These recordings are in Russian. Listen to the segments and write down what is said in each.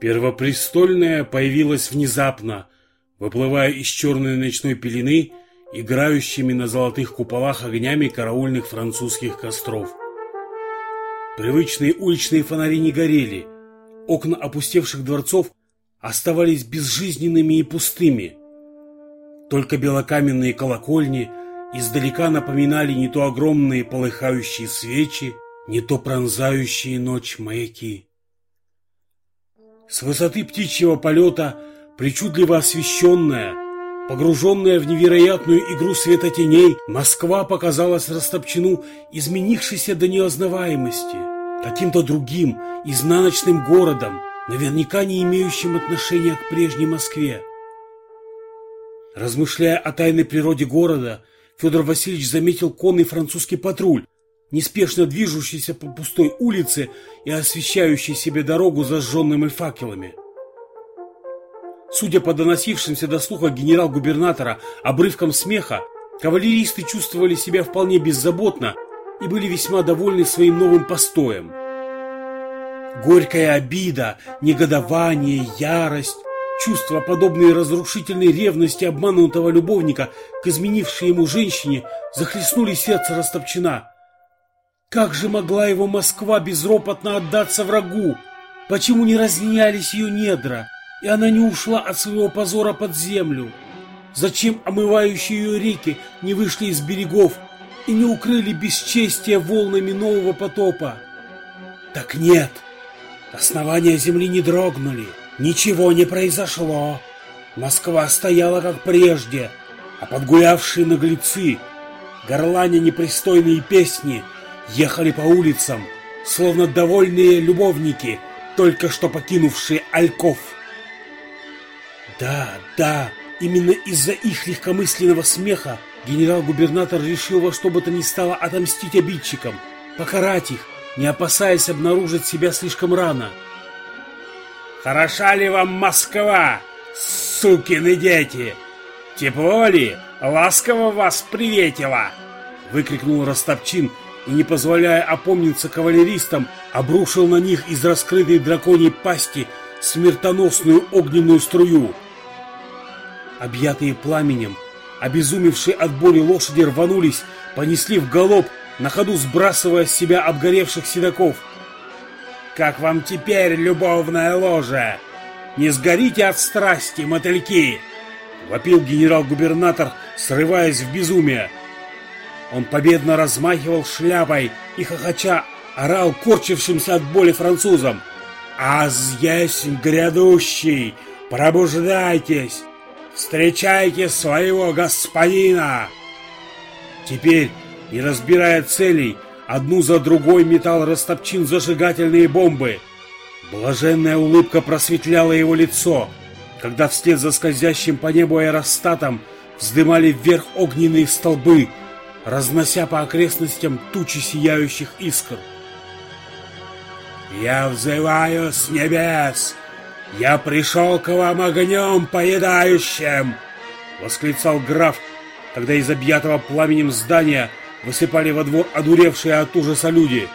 Первопрестольная появилась внезапно, выплывая из черной ночной пелены, играющими на золотых куполах огнями караульных французских костров. Привычные уличные фонари не горели, окна опустевших дворцов оставались безжизненными и пустыми. Только белокаменные колокольни издалека напоминали не то огромные полыхающие свечи, не то пронзающие ночь маяки. С высоты птичьего полета, причудливо освещенная, погруженная в невероятную игру света теней, Москва показалась Растопчину изменившейся до неознаваемости, каким-то другим, изнаночным городом, наверняка не имеющим отношения к прежней Москве. Размышляя о тайной природе города, Федор Васильевич заметил конный французский патруль, неспешно движущийся по пустой улице и освещающий себе дорогу зажженными факелами. Судя по доносившимся до слуха генерал-губернатора обрывкам смеха, кавалеристы чувствовали себя вполне беззаботно и были весьма довольны своим новым постоем. Горькая обида, негодование, ярость, чувства, подобные разрушительной ревности обманутого любовника к изменившей ему женщине, захлестнули сердце Ростовчина – как же могла его Москва безропотно отдаться врагу? Почему не разнялись ее недра, и она не ушла от своего позора под землю? Зачем омывающие ее реки не вышли из берегов и не укрыли бесчестие волнами нового потопа? Так нет, основания земли не дрогнули, ничего не произошло. Москва стояла как прежде, а подгулявшие наглецы, горланя непристойные песни — ехали по улицам, словно довольные любовники, только что покинувшие Альков. Да, да, именно из-за их легкомысленного смеха генерал-губернатор решил во что бы то ни стало отомстить обидчикам, покарать их, не опасаясь обнаружить себя слишком рано. «Хороша ли вам Москва, сукины дети? Тепло ли? Ласково вас приветила!» выкрикнул Ростопчин, и, не позволяя опомниться кавалеристам, обрушил на них из раскрытой драконьей пасти смертоносную огненную струю. Объятые пламенем, обезумевшие от боли лошади рванулись, понесли в галоп, на ходу сбрасывая с себя обгоревших седаков. «Как вам теперь любовная ложа? Не сгорите от страсти, мотыльки!» — вопил генерал-губернатор, срываясь в безумие. Он победно размахивал шляпой и хохоча орал корчившимся от боли французам. «Аз есть грядущий! Пробуждайтесь! Встречайте своего господина!» Теперь, не разбирая целей, одну за другой метал Растопчин зажигательные бомбы. Блаженная улыбка просветляла его лицо, когда вслед за скользящим по небу аэростатом вздымали вверх огненные столбы — разнося по окрестностям тучи сияющих искр. «Я взываю с небес! Я пришел к вам огнем поедающим!» — восклицал граф, когда из объятого пламенем здания высыпали во двор одуревшие от ужаса люди.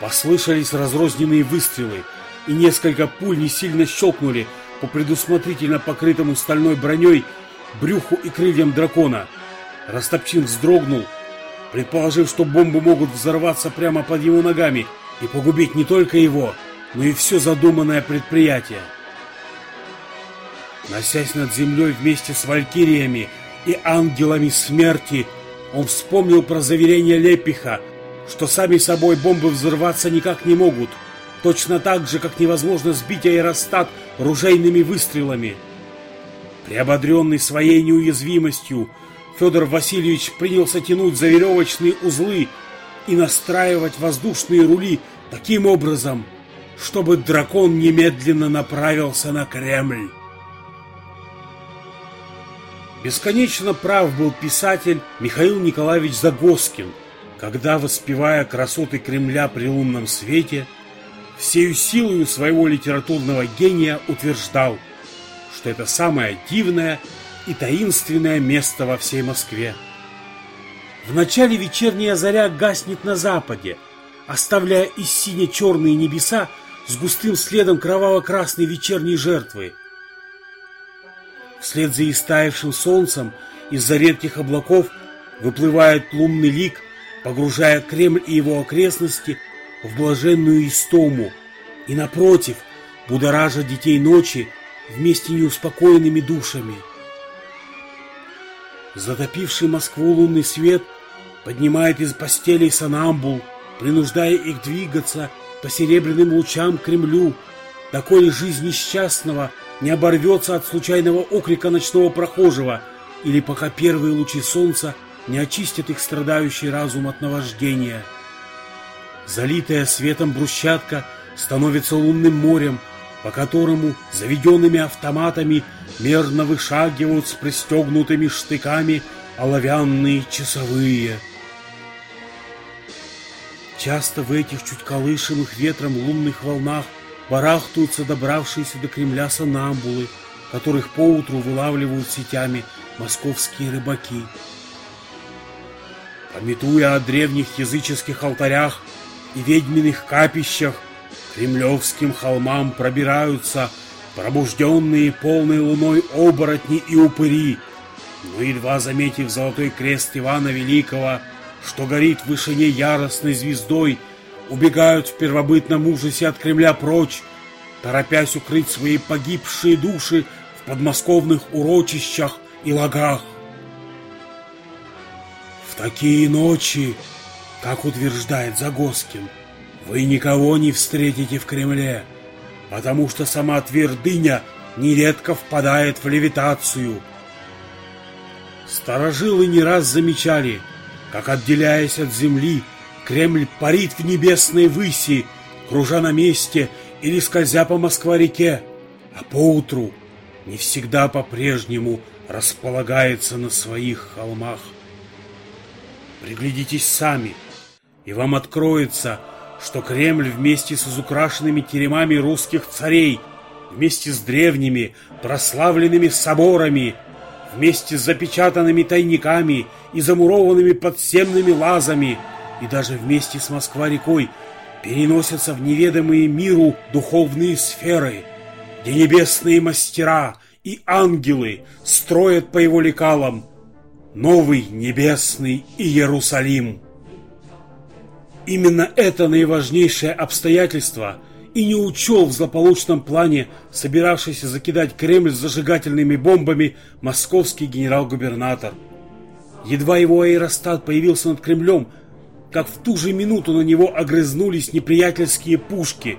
Послышались разрозненные выстрелы, и несколько пуль не сильно щелкнули по предусмотрительно покрытому стальной броней брюху и крыльям дракона — Растопчин вздрогнул, предположив, что бомбы могут взорваться прямо под его ногами и погубить не только его, но и все задуманное предприятие. Носясь над землей вместе с валькириями и ангелами смерти, он вспомнил про заверение Лепиха, что сами собой бомбы взорваться никак не могут, точно так же, как невозможно сбить аэростат ружейными выстрелами. Приободренный своей неуязвимостью, Федор Васильевич принялся тянуть за веревочные узлы и настраивать воздушные рули таким образом, чтобы дракон немедленно направился на Кремль. Бесконечно прав был писатель Михаил Николаевич Загоскин, когда, воспевая красоты Кремля при лунном свете, всею силою своего литературного гения утверждал, что это самое дивное и таинственное место во всей Москве. В начале вечерняя заря гаснет на западе, оставляя из сине-черные небеса с густым следом кроваво-красной вечерней жертвы. Вслед за истаившим солнцем из-за редких облаков выплывает лунный лик, погружая Кремль и его окрестности в блаженную истому, и напротив, будоража детей ночи вместе неуспокоенными душами. Затопивший Москву лунный свет поднимает из постелей санамбул, принуждая их двигаться по серебряным лучам Кремлю, доколе жизнь несчастного не оборвется от случайного окрика ночного прохожего или пока первые лучи солнца не очистят их страдающий разум от наваждения. Залитая светом брусчатка становится лунным морем, по которому заведенными автоматами мерно вышагивают с пристегнутыми штыками оловянные часовые. Часто в этих чуть колышемых ветром лунных волнах барахтаются добравшиеся до Кремля санамбулы, которых поутру вылавливают сетями московские рыбаки. Пометуя о древних языческих алтарях и ведьминых капищах, кремлевским холмам пробираются пробужденные полной луной оборотни и упыри, но едва заметив золотой крест Ивана Великого, что горит в вышине яростной звездой, убегают в первобытном ужасе от Кремля прочь, торопясь укрыть свои погибшие души в подмосковных урочищах и лагах. В такие ночи, как утверждает Загоскин, вы никого не встретите в Кремле, потому что сама твердыня нередко впадает в левитацию. Старожилы не раз замечали – как, отделяясь от земли, Кремль парит в небесной выси, кружа на месте или скользя по Москва-реке, а поутру не всегда по-прежнему располагается на своих холмах. Приглядитесь сами, и вам откроется, что Кремль вместе с изукрашенными теремами русских царей, вместе с древними прославленными соборами – вместе с запечатанными тайниками и замурованными подземными лазами, и даже вместе с Москва-рекой переносятся в неведомые миру духовные сферы, где небесные мастера и ангелы строят по его лекалам новый небесный Иерусалим. Именно это наиважнейшее обстоятельство – и не учел в злополучном плане, собиравшийся закидать Кремль зажигательными бомбами, московский генерал-губернатор. Едва его аэростат появился над Кремлем, как в ту же минуту на него огрызнулись неприятельские пушки,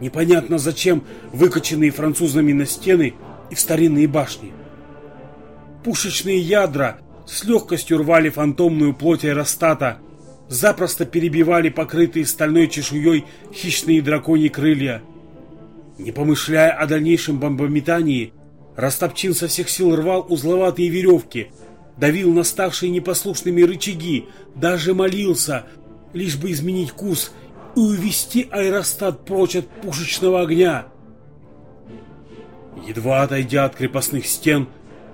непонятно зачем выкачанные французами на стены и в старинные башни. Пушечные ядра с легкостью рвали фантомную плоть аэростата, запросто перебивали покрытые стальной чешуей хищные драконьи крылья. Не помышляя о дальнейшем бомбометании, Растопчин со всех сил рвал узловатые веревки, давил на ставшие непослушными рычаги, даже молился, лишь бы изменить курс и увести аэростат прочь от пушечного огня. Едва отойдя от крепостных стен,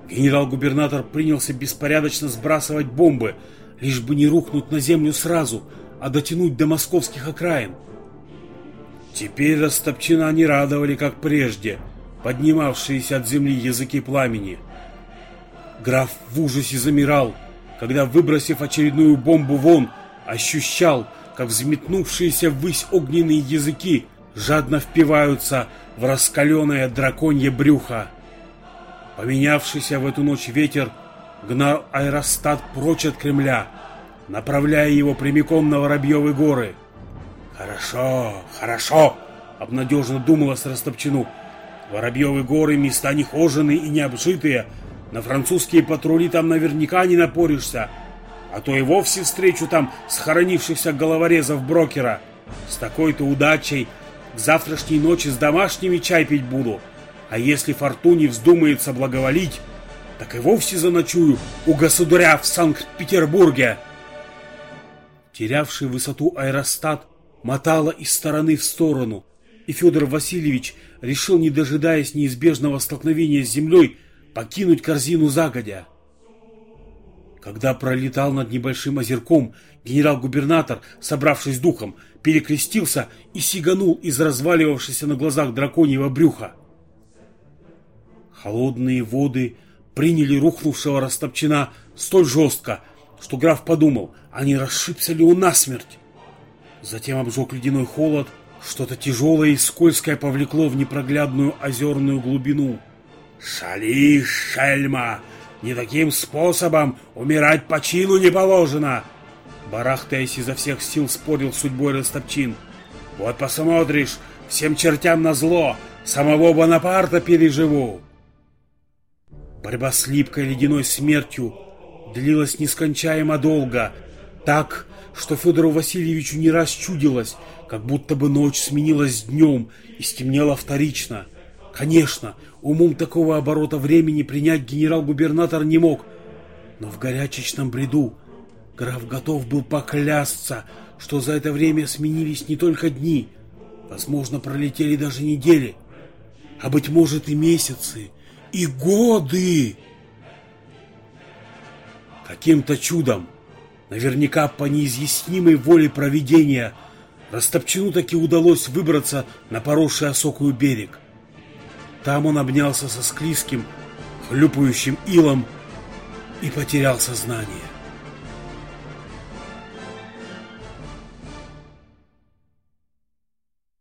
генерал-губернатор принялся беспорядочно сбрасывать бомбы – лишь бы не рухнуть на землю сразу, а дотянуть до московских окраин. Теперь Растопчина не радовали, как прежде, поднимавшиеся от земли языки пламени. Граф в ужасе замирал, когда, выбросив очередную бомбу вон, ощущал, как взметнувшиеся ввысь огненные языки жадно впиваются в раскаленное драконье брюхо. Поменявшийся в эту ночь ветер гнал аэростат прочь от Кремля, направляя его прямиком на Воробьевы горы. «Хорошо, хорошо!» — обнадежно думалось Растопчину. «Воробьевы горы — места нехоженные и необжитые. На французские патрули там наверняка не напоришься. А то и вовсе встречу там схоронившихся головорезов брокера. С такой-то удачей к завтрашней ночи с домашними чай пить буду. А если фортуне вздумается благоволить, так и вовсе заночую у государя в Санкт-Петербурге. Терявший высоту аэростат мотало из стороны в сторону, и Федор Васильевич решил, не дожидаясь неизбежного столкновения с землей, покинуть корзину загодя. Когда пролетал над небольшим озерком, генерал-губернатор, собравшись духом, перекрестился и сиганул из разваливавшейся на глазах драконьего брюха. Холодные воды приняли рухнувшего растопчена столь жестко, что граф подумал, а не расшибся ли он насмерть. Затем обжег ледяной холод, что-то тяжелое и скользкое повлекло в непроглядную озерную глубину. «Шалишь, шельма!» Не таким способом умирать по чину не положено. Барахтаясь изо всех сил спорил с судьбой Ростопчин. Вот посмотришь, всем чертям на зло, самого Бонапарта переживу. Борьба с липкой ледяной смертью длилась нескончаемо долго, так, что Федору Васильевичу не раз чудилось, как будто бы ночь сменилась днем и стемнела вторично. Конечно, Умом такого оборота времени принять генерал-губернатор не мог. Но в горячечном бреду граф готов был поклясться, что за это время сменились не только дни, возможно, пролетели даже недели, а, быть может, и месяцы, и годы. Каким-то чудом, наверняка по неизъяснимой воле провидения, Растопчину таки удалось выбраться на поросший осокую берег. Там он обнялся со склизким, хлюпающим илом и потерял сознание.